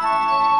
Música